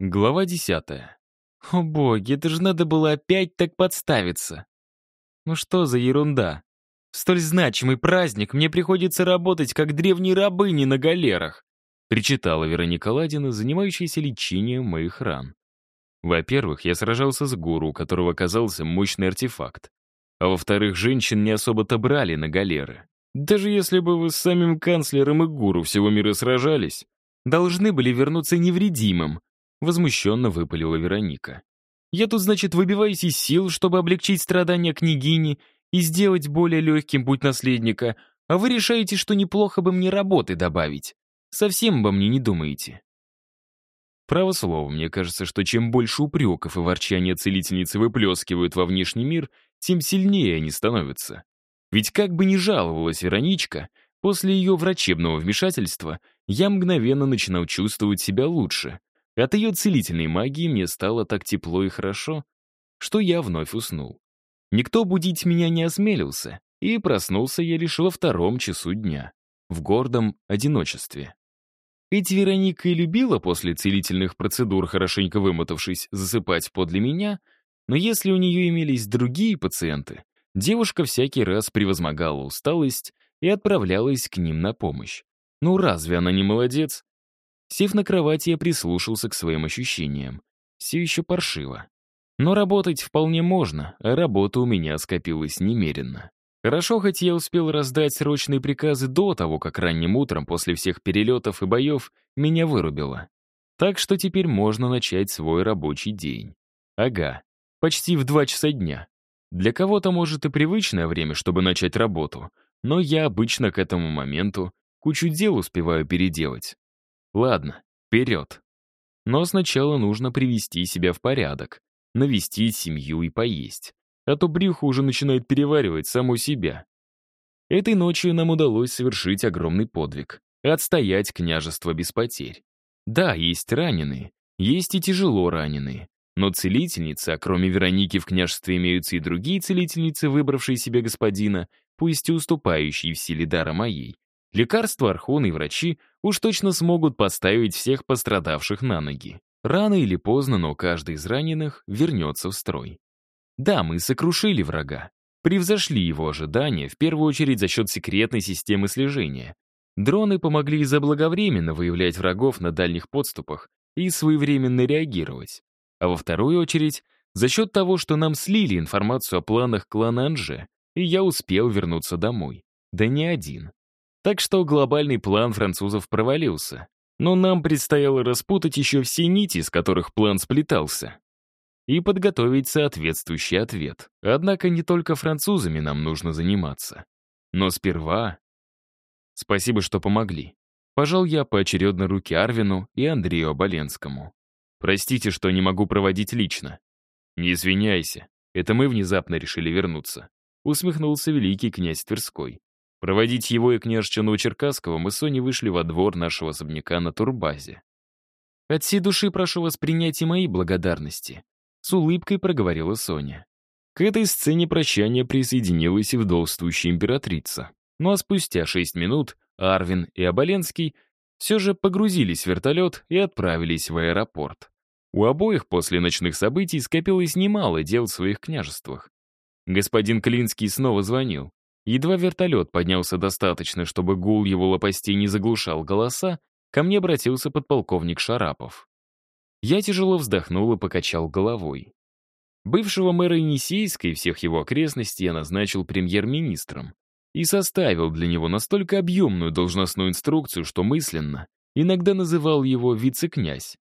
Глава десятая. О боги, это же надо было опять так подставиться. Ну что за ерунда? В столь значимый праздник мне приходится работать, как древние рабыни на галерах, причитала Вероника Ладина, занимающаяся лечением моих ран. Во-первых, я сражался с гуру, у которого оказался мощный артефакт. А во-вторых, женщин не особо-то брали на галеры. Даже если бы вы с самим канцлером и гуру всего мира сражались, должны были вернуться невредимым, Возмущенно выпалила Вероника. «Я тут, значит, выбиваюсь из сил, чтобы облегчить страдания княгини и сделать более легким путь наследника, а вы решаете, что неплохо бы мне работы добавить. Совсем обо мне не думаете». Право слово, мне кажется, что чем больше упреков и ворчания целительницы выплескивают во внешний мир, тем сильнее они становятся. Ведь как бы ни жаловалась Вероничка, после ее врачебного вмешательства я мгновенно начинал чувствовать себя лучше. От ее целительной магии мне стало так тепло и хорошо, что я вновь уснул. Никто будить меня не осмелился, и проснулся я лишь во втором часу дня, в гордом одиночестве. Ведь Вероника и любила после целительных процедур, хорошенько вымотавшись, засыпать подле меня, но если у нее имелись другие пациенты, девушка всякий раз превозмогала усталость и отправлялась к ним на помощь. Ну разве она не молодец? Сев на кровати, я прислушался к своим ощущениям. Все еще паршиво. Но работать вполне можно, а работа у меня скопилась немеренно. Хорошо, хоть я успел раздать срочные приказы до того, как ранним утром после всех перелетов и боев меня вырубило. Так что теперь можно начать свой рабочий день. Ага, почти в два часа дня. Для кого-то, может, и привычное время, чтобы начать работу, но я обычно к этому моменту кучу дел успеваю переделать. Ладно, вперед. Но сначала нужно привести себя в порядок, навестить семью и поесть. А то брюхо уже начинает переваривать само себя. Этой ночью нам удалось совершить огромный подвиг — отстоять княжество без потерь. Да, есть раненые, есть и тяжело раненые, но целительницы, а кроме Вероники в княжестве имеются и другие целительницы, выбравшие себе господина, пусть и уступающие в силе дара моей, Лекарства, архоны и врачи уж точно смогут поставить всех пострадавших на ноги. Рано или поздно, но каждый из раненых вернется в строй. Да, мы сокрушили врага. Превзошли его ожидания, в первую очередь за счет секретной системы слежения. Дроны помогли заблаговременно выявлять врагов на дальних подступах и своевременно реагировать. А во вторую очередь, за счет того, что нам слили информацию о планах клана Анже, и я успел вернуться домой. Да не один. Так что глобальный план французов провалился. Но нам предстояло распутать еще все нити, с которых план сплетался, и подготовить соответствующий ответ. Однако не только французами нам нужно заниматься. Но сперва... Спасибо, что помогли. Пожал я поочередно руки Арвину и Андрею Оболенскому. Простите, что не могу проводить лично. Не извиняйся, это мы внезапно решили вернуться. Усмехнулся великий князь Тверской. Проводить его и княжчину Черкасского мы с Соней вышли во двор нашего особняка на турбазе. «От всей души прошу вас принять и мои благодарности», — с улыбкой проговорила Соня. К этой сцене прощания присоединилась и вдовствующая императрица. Ну а спустя шесть минут Арвин и Оболенский все же погрузились в вертолет и отправились в аэропорт. У обоих после ночных событий скопилось немало дел в своих княжествах. Господин Клинский снова звонил. Едва вертолет поднялся достаточно, чтобы гул его лопастей не заглушал голоса, ко мне обратился подполковник Шарапов. Я тяжело вздохнул и покачал головой. Бывшего мэра Енисейска и всех его окрестностей я назначил премьер-министром и составил для него настолько объемную должностную инструкцию, что мысленно иногда называл его вице-князь.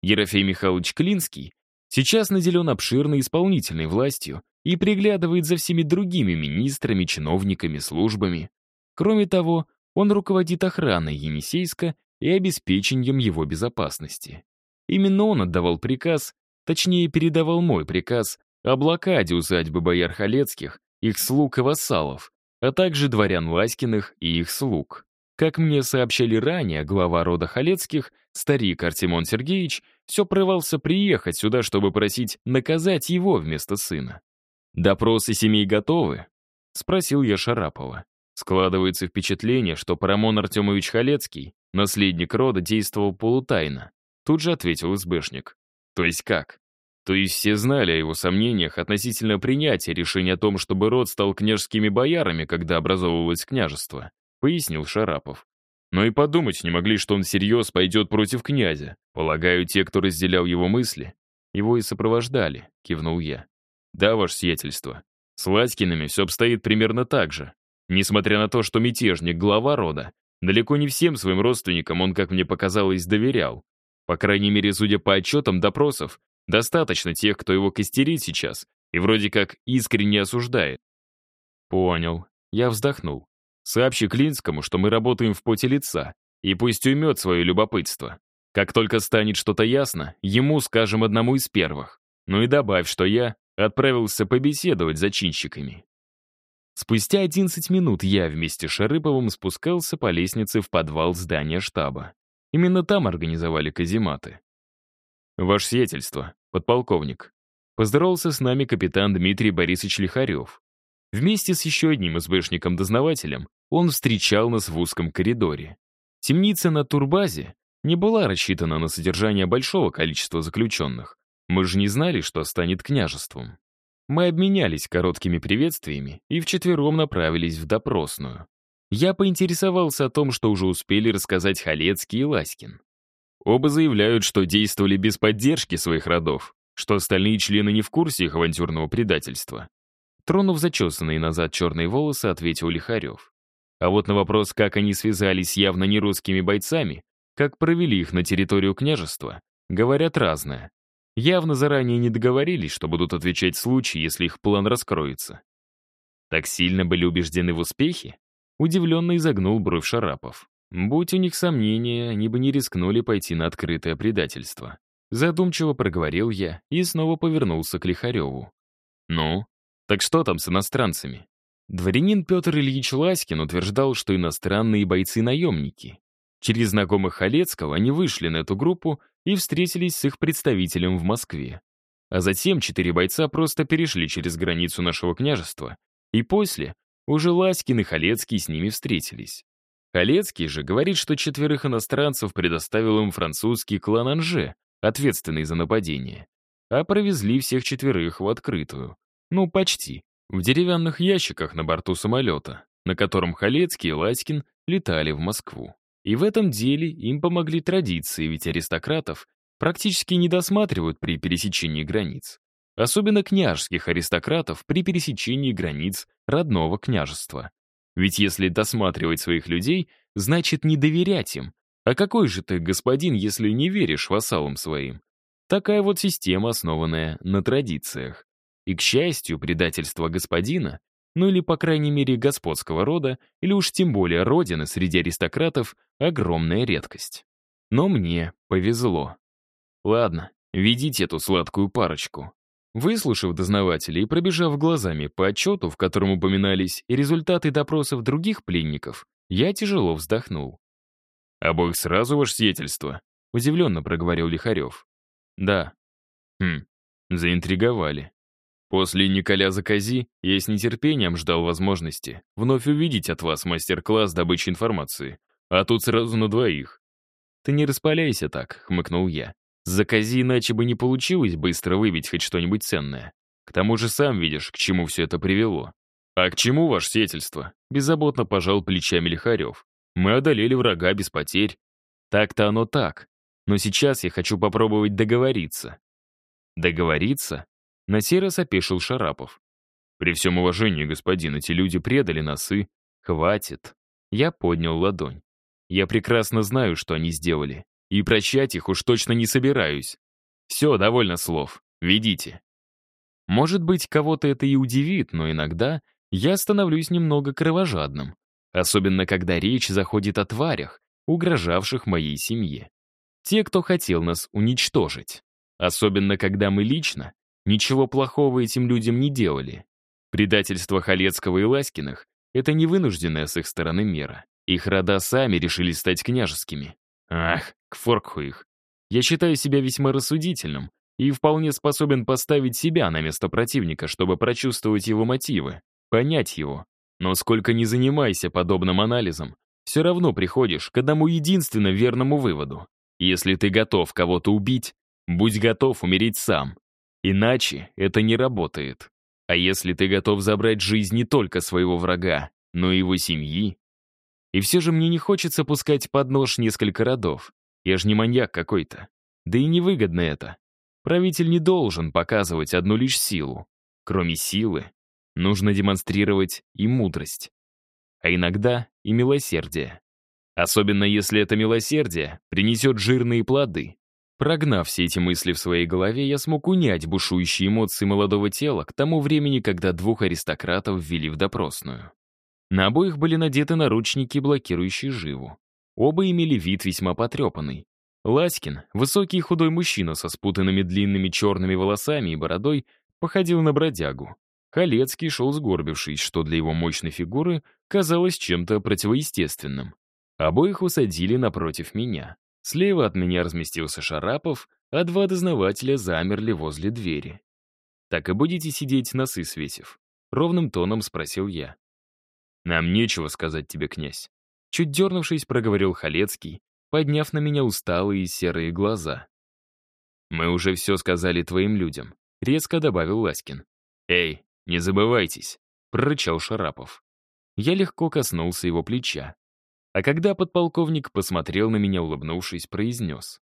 Ерофей Михайлович Клинский сейчас наделен обширной исполнительной властью и приглядывает за всеми другими министрами, чиновниками, службами. Кроме того, он руководит охраной Енисейска и обеспечением его безопасности. Именно он отдавал приказ, точнее передавал мой приказ, о блокаде усадьбы бояр Халецких, их слуг и вассалов, а также дворян Ласькиных и их слуг. Как мне сообщали ранее, глава рода Халецких, старик Артемон Сергеевич, все прорывался приехать сюда, чтобы просить наказать его вместо сына. «Допросы семей готовы?» — спросил я Шарапова. Складывается впечатление, что Парамон Артемович Халецкий, наследник рода, действовал полутайно. Тут же ответил СБшник. То есть как? То есть все знали о его сомнениях относительно принятия решения о том, чтобы род стал княжескими боярами, когда образовывалось княжество, пояснил Шарапов. Но и подумать не могли, что он всерьез пойдет против князя. Полагаю, те, кто разделял его мысли, его и сопровождали, кивнул я. Да, ваше сиятельство. С Ласькиными все обстоит примерно так же. Несмотря на то, что мятежник — глава рода, далеко не всем своим родственникам он, как мне показалось, доверял. По крайней мере, судя по отчетам допросов, достаточно тех, кто его костерит сейчас и вроде как искренне осуждает. Понял. Я вздохнул. Сообщи Клинскому, что мы работаем в поте лица, и пусть уймет свое любопытство. Как только станет что-то ясно, ему скажем одному из первых. Ну и добавь, что я отправился побеседовать с зачинщиками. Спустя 11 минут я вместе с Шарыповым спускался по лестнице в подвал здания штаба. Именно там организовали казематы. «Ваше сиятельство, подполковник», поздоровался с нами капитан Дмитрий Борисович Лихарев. Вместе с еще одним СБшником-дознавателем он встречал нас в узком коридоре. Темница на турбазе не была рассчитана на содержание большого количества заключенных. Мы же не знали, что станет княжеством. Мы обменялись короткими приветствиями и вчетвером направились в допросную. Я поинтересовался о том, что уже успели рассказать Халецкий и Ласькин. Оба заявляют, что действовали без поддержки своих родов, что остальные члены не в курсе их авантюрного предательства. Тронув зачесанные назад черные волосы, ответил Лихарев. А вот на вопрос, как они связались с явно не русскими бойцами, как провели их на территорию княжества, говорят разное. Явно заранее не договорились, что будут отвечать в случае, если их план раскроется. Так сильно были убеждены в успехе? Удивленно изогнул бровь Шарапов. Будь у них сомнения, они бы не рискнули пойти на открытое предательство. Задумчиво проговорил я и снова повернулся к Лихареву. «Ну, так что там с иностранцами?» Дворянин Петр Ильич Ласькин утверждал, что иностранные бойцы-наемники. Через знакомых Халецкого они вышли на эту группу и встретились с их представителем в Москве. А затем четыре бойца просто перешли через границу нашего княжества, и после уже Ласькин и Халецкий с ними встретились. Халецкий же говорит, что четверых иностранцев предоставил им французский клан Анже, ответственный за нападение. А провезли всех четверых в открытую. Ну, почти. В деревянных ящиках на борту самолета, на котором Халецкий и Ласькин летали в Москву. И в этом деле им помогли традиции, ведь аристократов практически не досматривают при пересечении границ. Особенно княжеских аристократов при пересечении границ родного княжества. Ведь если досматривать своих людей, значит не доверять им. А какой же ты господин, если не веришь вассалам своим? Такая вот система, основанная на традициях. И, к счастью, предательство господина ну или, по крайней мере, господского рода, или уж тем более родины среди аристократов — огромная редкость. Но мне повезло. Ладно, ведите эту сладкую парочку. Выслушав дознавателей и пробежав глазами по отчету, в котором упоминались и результаты допросов других пленников, я тяжело вздохнул. «Обоих сразу, ваше сиятельство?» — удивленно проговорил Лихарев. «Да». «Хм, заинтриговали. После Николя Закази я с нетерпением ждал возможности вновь увидеть от вас мастер-класс добычи информации. А тут сразу на двоих. «Ты не распаляйся так», — хмыкнул я. «Закази иначе бы не получилось быстро выбить хоть что-нибудь ценное. К тому же сам видишь, к чему все это привело». «А к чему ваше сетельство?» — беззаботно пожал плечами Лихарев. «Мы одолели врага без потерь». «Так-то оно так. Но сейчас я хочу попробовать договориться». «Договориться?» На сей раз опешил Шарапов. «При всем уважении, господин, эти люди предали нас и...» «Хватит». Я поднял ладонь. «Я прекрасно знаю, что они сделали. И прощать их уж точно не собираюсь. Все, довольно слов. Ведите». Может быть, кого-то это и удивит, но иногда я становлюсь немного кровожадным. Особенно, когда речь заходит о тварях, угрожавших моей семье. Те, кто хотел нас уничтожить. Особенно, когда мы лично Ничего плохого этим людям не делали. Предательство Халецкого и Ласькиных — это не вынужденная с их стороны мера. Их рода сами решили стать княжескими. Ах, к форкху их. Я считаю себя весьма рассудительным и вполне способен поставить себя на место противника, чтобы прочувствовать его мотивы, понять его. Но сколько ни занимайся подобным анализом, все равно приходишь к одному единственно верному выводу. Если ты готов кого-то убить, Будь готов умереть сам. Иначе это не работает. А если ты готов забрать жизнь не только своего врага, но и его семьи? И все же мне не хочется пускать под нож несколько родов. Я же не маньяк какой-то. Да и невыгодно это. Правитель не должен показывать одну лишь силу. Кроме силы, нужно демонстрировать и мудрость. А иногда и милосердие. Особенно если это милосердие принесет жирные плоды. Прогнав все эти мысли в своей голове, я смог унять бушующие эмоции молодого тела к тому времени, когда двух аристократов ввели в допросную. На обоих были надеты наручники, блокирующие живу. Оба имели вид весьма потрепанный. Ласькин, высокий худой мужчина со спутанными длинными черными волосами и бородой, походил на бродягу. Халецкий шел сгорбившись, что для его мощной фигуры казалось чем-то противоестественным. Обоих усадили напротив меня. Слева от меня разместился Шарапов, а два дознавателя замерли возле двери. «Так и будете сидеть, носы свесив?» Ровным тоном спросил я. «Нам нечего сказать тебе, князь». Чуть дернувшись, проговорил Халецкий, подняв на меня усталые серые глаза. «Мы уже все сказали твоим людям», — резко добавил Ласкин. «Эй, не забывайтесь», — прорычал Шарапов. Я легко коснулся его плеча. А когда подполковник посмотрел на меня, улыбнувшись, произнес.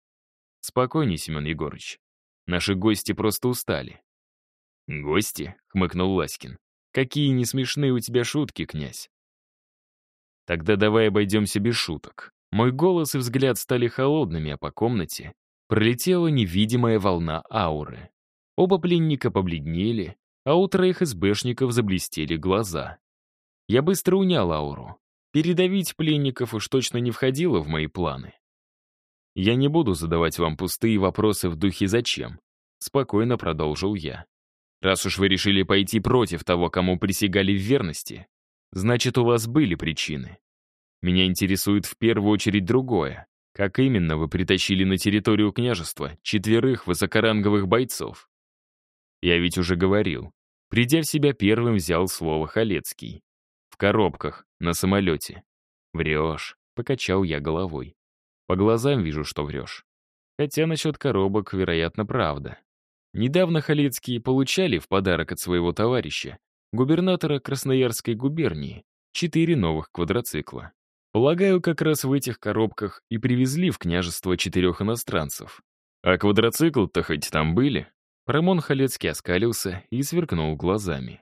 «Спокойней, Семен Егорыч. Наши гости просто устали». «Гости?» — хмыкнул Ласкин. «Какие не смешные у тебя шутки, князь». «Тогда давай обойдемся без шуток». Мой голос и взгляд стали холодными, а по комнате пролетела невидимая волна ауры. Оба пленника побледнели, а у троих СБшников заблестели глаза. Я быстро унял ауру. Передавить пленников уж точно не входило в мои планы. «Я не буду задавать вам пустые вопросы в духе «зачем?», — спокойно продолжил я. «Раз уж вы решили пойти против того, кому присягали в верности, значит, у вас были причины. Меня интересует в первую очередь другое. Как именно вы притащили на территорию княжества четверых высокоранговых бойцов? Я ведь уже говорил. Придя в себя первым, взял слово Халецкий. Коробках, на самолете. Врешь, покачал я головой. По глазам вижу, что врешь. Хотя насчет коробок, вероятно, правда. Недавно Халецкие получали в подарок от своего товарища, губернатора Красноярской губернии, четыре новых квадроцикла. Полагаю, как раз в этих коробках и привезли в княжество четырех иностранцев. А квадроцикл-то хоть там были? Рамон Халецкий оскалился и сверкнул глазами.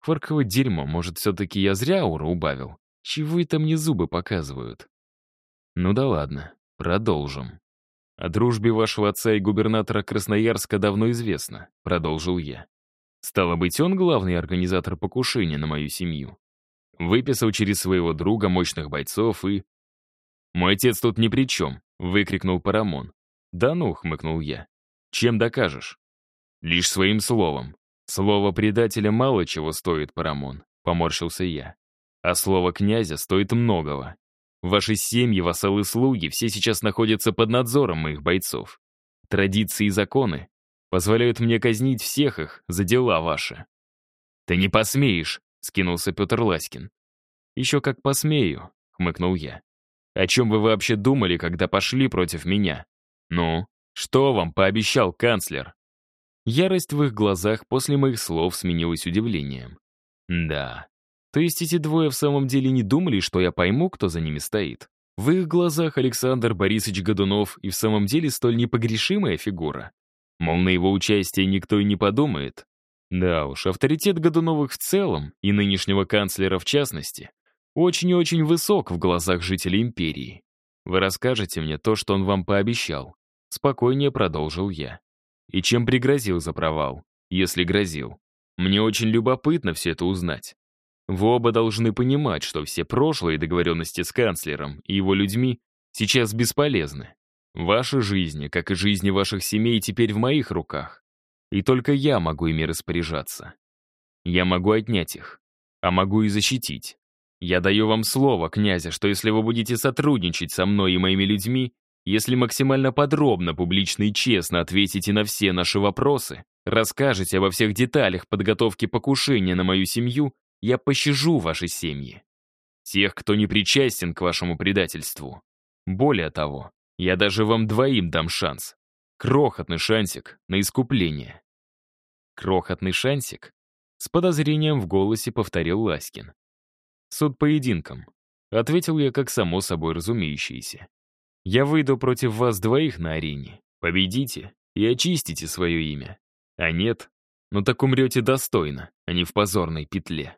Хворковое дерьмо, может, все-таки я зря ауру убавил? Чего это мне зубы показывают? Ну да ладно, продолжим. О дружбе вашего отца и губернатора Красноярска давно известно, продолжил я. Стало быть, он главный организатор покушения на мою семью. Выписал через своего друга мощных бойцов и... «Мой отец тут ни при чем», — выкрикнул Парамон. «Да ну», — хмыкнул я. «Чем докажешь?» «Лишь своим словом. Слово предателя мало чего стоит, Парамон», — поморщился я. «А слово князя стоит многого. Ваши семьи, вассалы, слуги все сейчас находятся под надзором моих бойцов. Традиции и законы позволяют мне казнить всех их за дела ваши». «Ты не посмеешь», — скинулся Петр Ласкин. «Еще как посмею», — хмыкнул я. «О чем вы вообще думали, когда пошли против меня? Ну, что вам пообещал канцлер?» Ярость в их глазах после моих слов сменилась удивлением. «Да. То есть эти двое в самом деле не думали, что я пойму, кто за ними стоит? В их глазах Александр Борисович Годунов и в самом деле столь непогрешимая фигура. Мол, на его участие никто и не подумает. Да уж, авторитет Годуновых в целом, и нынешнего канцлера в частности, очень и очень высок в глазах жителей империи. Вы расскажете мне то, что он вам пообещал. Спокойнее продолжил я. И чем пригрозил за провал, если грозил. Мне очень любопытно все это узнать. Вы оба должны понимать, что все прошлые договоренности с канцлером и его людьми сейчас бесполезны. Ваши жизни, как и жизни ваших семей, теперь в моих руках. И только я могу ими распоряжаться. Я могу отнять их, а могу и защитить. Я даю вам слово, князя, что если вы будете сотрудничать со мной и моими людьми, если максимально подробно, публично и честно ответите на все наши вопросы, расскажете обо всех деталях подготовки покушения на мою семью, я пощажу ваши семьи. Тех, кто не причастен к вашему предательству. Более того, я даже вам двоим дам шанс. Крохотный шансик на искупление. Крохотный шансик? С подозрением в голосе повторил Ласкин. Суд поединком. Ответил я как само собой разумеющееся. Я выйду против вас двоих на арене. Победите и очистите свое имя. А нет, ну так умрете достойно, а не в позорной петле.